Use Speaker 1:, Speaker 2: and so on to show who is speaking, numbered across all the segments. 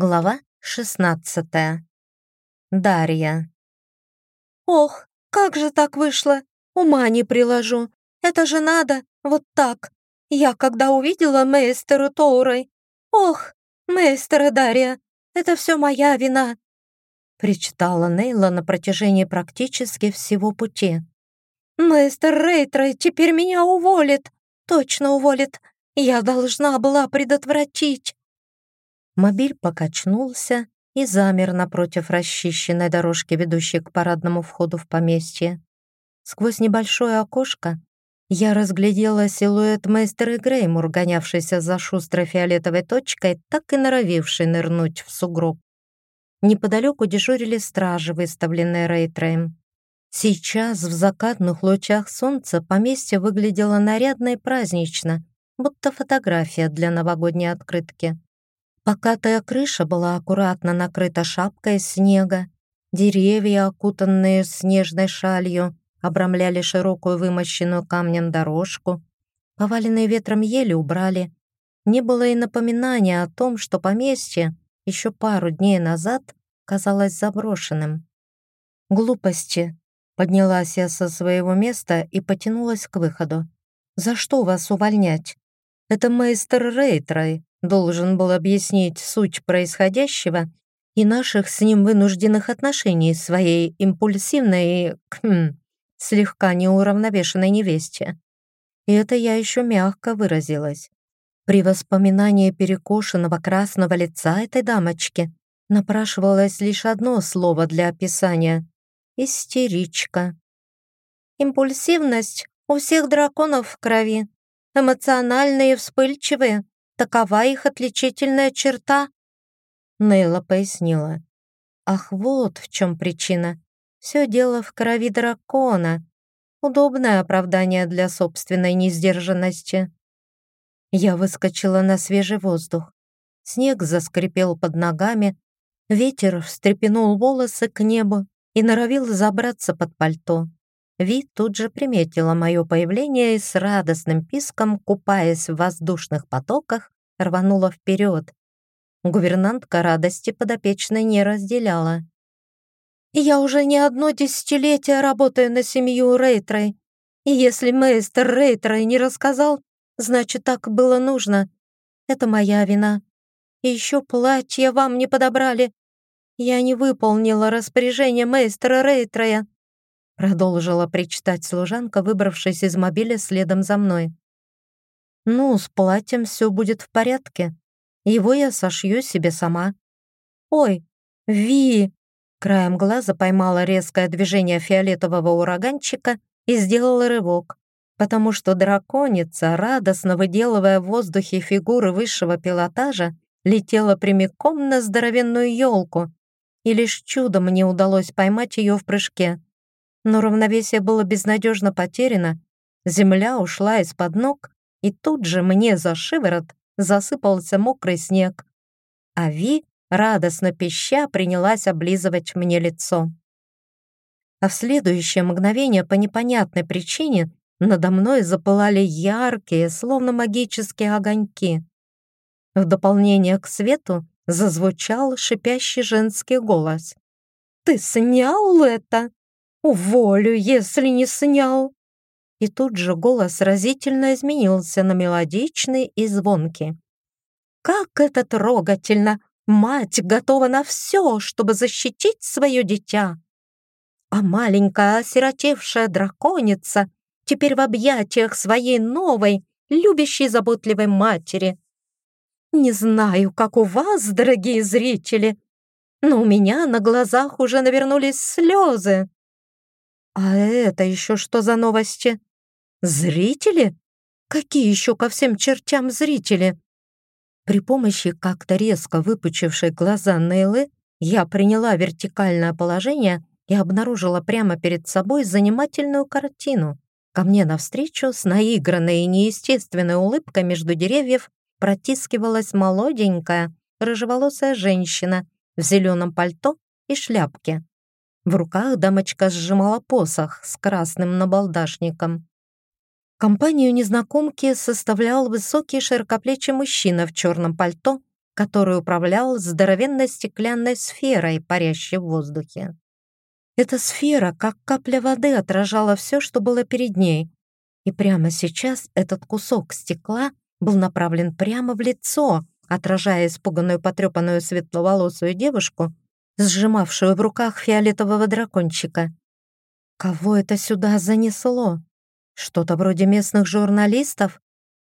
Speaker 1: Глава 16. Дарья.
Speaker 2: «Ох, как же так вышло! Ума не приложу. Это же надо, вот так. Я когда увидела мейстеру Тоурой. Ох, мейстера Дарья, это все моя вина!»
Speaker 1: Причитала Нейла на протяжении практически всего пути.
Speaker 2: «Мейстер Рейтрой теперь меня уволит. Точно уволит. Я должна была предотвратить».
Speaker 1: Мобиль покачнулся и замер напротив расчищенной дорожки, ведущей к парадному входу в поместье. Сквозь небольшое окошко я разглядела силуэт мастера Греймур, гонявшийся за шустрой фиолетовой точкой, так и норовивший нырнуть в сугроб. Неподалеку дежурили стражи, выставленные Рейтреем. Сейчас в закатных лучах солнца поместье выглядело нарядно и празднично, будто фотография для новогодней открытки. Покатая крыша была аккуратно накрыта шапкой снега. Деревья, окутанные снежной шалью, обрамляли широкую вымощенную камнем дорожку. Поваленные ветром ели убрали. Не было и напоминания о том, что поместье еще пару дней назад казалось заброшенным. «Глупости!» — поднялась я со своего места и потянулась к выходу. «За что вас увольнять? Это мейстер Рейтрой, должен был объяснить суть происходящего и наших с ним вынужденных отношений своей импульсивной, кхм, слегка неуравновешенной невесте. И это я еще мягко выразилась. При воспоминании перекошенного красного лица этой дамочки напрашивалось лишь одно слово для описания — истеричка.
Speaker 2: Импульсивность у всех драконов в крови, эмоциональные, вспыльчивые, Такова их отличительная черта.
Speaker 1: Нейла пояснила. Ах, вот в чем причина. Все дело в крови дракона. Удобное оправдание для собственной несдержанности. Я выскочила на свежий воздух. Снег заскрипел под ногами, ветер встрепенул волосы к небу и норовил забраться под пальто. Ви тут же приметила мое появление и с радостным писком, купаясь в воздушных потоках, рванула вперед. Гувернантка радости подопечной не разделяла.
Speaker 2: «Я уже не одно десятилетие работаю на семью Рейтрой, и если мейстер Рейтрой не рассказал, значит, так было нужно. Это моя вина. И еще платье вам не подобрали. Я не выполнила распоряжение мейстера Рейтроя продолжила причитать служанка, выбравшись из мобиля следом за мной. «Ну, с платьем все будет в порядке. Его я сошью себе сама». «Ой, Ви!» Краем глаза поймала резкое движение фиолетового ураганчика и сделала рывок, потому что драконица, радостно выделывая в воздухе фигуры высшего пилотажа, летела прямиком на здоровенную елку, и лишь чудом мне удалось поймать ее в прыжке но равновесие было безнадежно потеряно, земля ушла из-под ног, и тут же мне за шиворот засыпался мокрый снег. А Ви, радостно пища, принялась облизывать мне лицо. А в следующее мгновение по непонятной причине надо мной запылали яркие, словно магические огоньки. В дополнение к свету зазвучал шипящий женский голос. «Ты снял это?» Уволю, если не снял!» И тут же голос разительно изменился на мелодичный и звонкий. «Как это трогательно! Мать готова на все, чтобы защитить свое дитя!» А маленькая осиротевшая драконица теперь в объятиях своей новой, любящей заботливой матери. Не знаю, как у вас, дорогие зрители, но у меня на глазах уже навернулись слезы. А это еще что за новости? Зрители? Какие еще ко всем чертям зрители? При помощи как-то резко выпучившей глаза Нейлы я приняла вертикальное положение и обнаружила прямо перед собой занимательную картину. Ко мне навстречу с наигранной и неестественной улыбкой между деревьев протискивалась молоденькая, рыжеволосая женщина в зеленом пальто и шляпке. В руках дамочка сжимала посох с красным набалдашником. Компанию незнакомки составлял высокий широкоплечий мужчина в черном пальто,
Speaker 1: который управлял здоровенной стеклянной сферой, парящей в воздухе. Эта сфера, как капля воды, отражала все, что было перед ней. И прямо сейчас этот кусок стекла был направлен прямо в лицо, отражая испуганную потрепанную светловолосую девушку, сжимавшую в руках фиолетового дракончика. Кого это сюда занесло? Что-то вроде местных журналистов?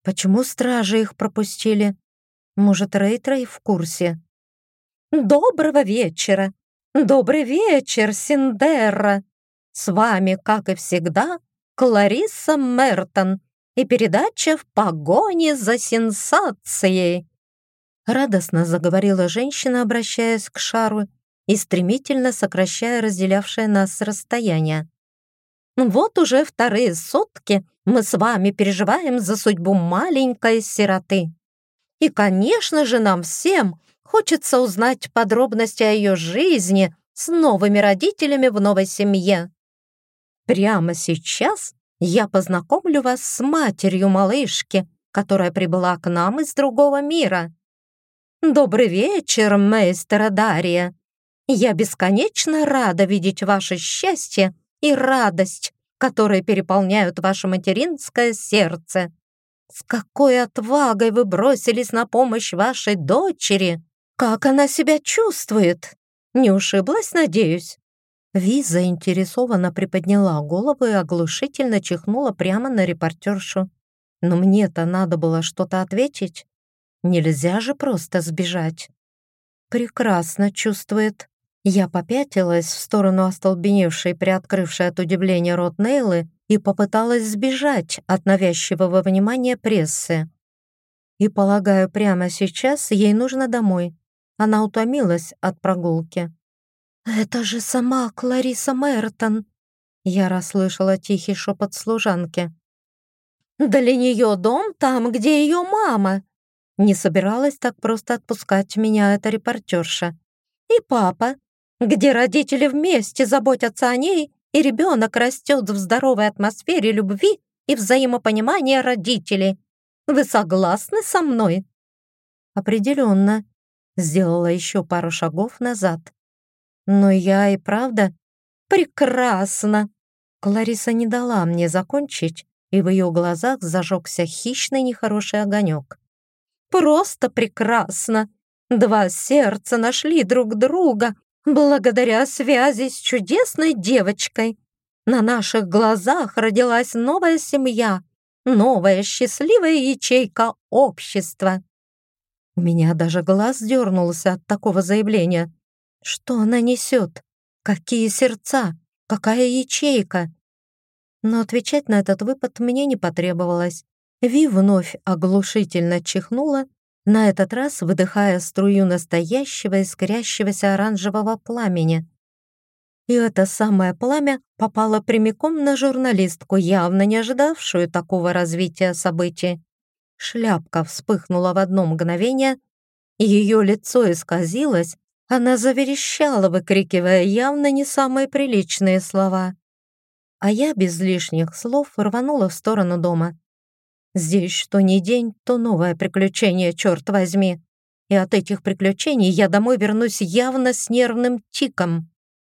Speaker 1: Почему стражи их пропустили? Может, Рейтрей в курсе? «Доброго вечера! Добрый вечер, Синдерра! С вами, как и всегда, Клариса Мертон и передача «В погоне за сенсацией». Радостно заговорила женщина, обращаясь к шару и стремительно сокращая разделявшее нас расстояние. «Вот уже вторые сутки мы с вами переживаем за судьбу маленькой сироты. И, конечно же, нам всем хочется узнать подробности о ее жизни с новыми родителями в новой семье. Прямо сейчас я познакомлю вас с матерью малышки, которая прибыла к нам из другого мира. Добрый вечер, мейстера Дария. Я бесконечно рада видеть ваше счастье и радость, которые переполняют ваше материнское сердце. С какой отвагой вы бросились на помощь вашей дочери! Как она себя чувствует? Не ушиблась, надеюсь?» Ви заинтересованно приподняла голову и оглушительно чихнула прямо на репортершу. «Но мне-то надо было что-то ответить. Нельзя же просто сбежать». «Прекрасно чувствует», я попятилась в сторону остолбеневшей, приоткрывшей от удивления рот Нейлы и попыталась сбежать от навязчивого внимания прессы. И, полагаю, прямо сейчас ей нужно домой. Она утомилась от прогулки. «Это же сама Клариса Мертон!» Я расслышала тихий шепот служанки. «Для нее дом там, где ее мама!» Не собиралась так просто отпускать меня эта репортерша. «И папа, где родители вместе заботятся о ней, и ребенок растет в здоровой атмосфере любви и взаимопонимания родителей. Вы согласны со мной?» «Определенно», сделала еще пару шагов назад. «Но я и правда...» «Прекрасно!» Клариса не дала мне закончить, и в ее глазах зажегся хищный нехороший огонек. «Просто прекрасно! Два сердца нашли друг друга, Благодаря связи с чудесной девочкой на наших глазах родилась новая семья, новая счастливая ячейка общества. У меня даже глаз дернулся от такого заявления. Что она несет? Какие сердца? Какая ячейка? Но отвечать на этот выпад мне не потребовалось. Ви вновь оглушительно чихнула на этот раз выдыхая струю настоящего искрящегося оранжевого пламени. И это самое пламя попало прямиком на журналистку, явно не ожидавшую такого развития событий. Шляпка вспыхнула в одно мгновение, ее лицо исказилось, она заверещала, выкрикивая явно не самые приличные слова. А я без лишних слов рванула в сторону дома. Здесь что ни день, то новое приключение, черт возьми. И от этих приключений я домой вернусь явно с нервным тиком.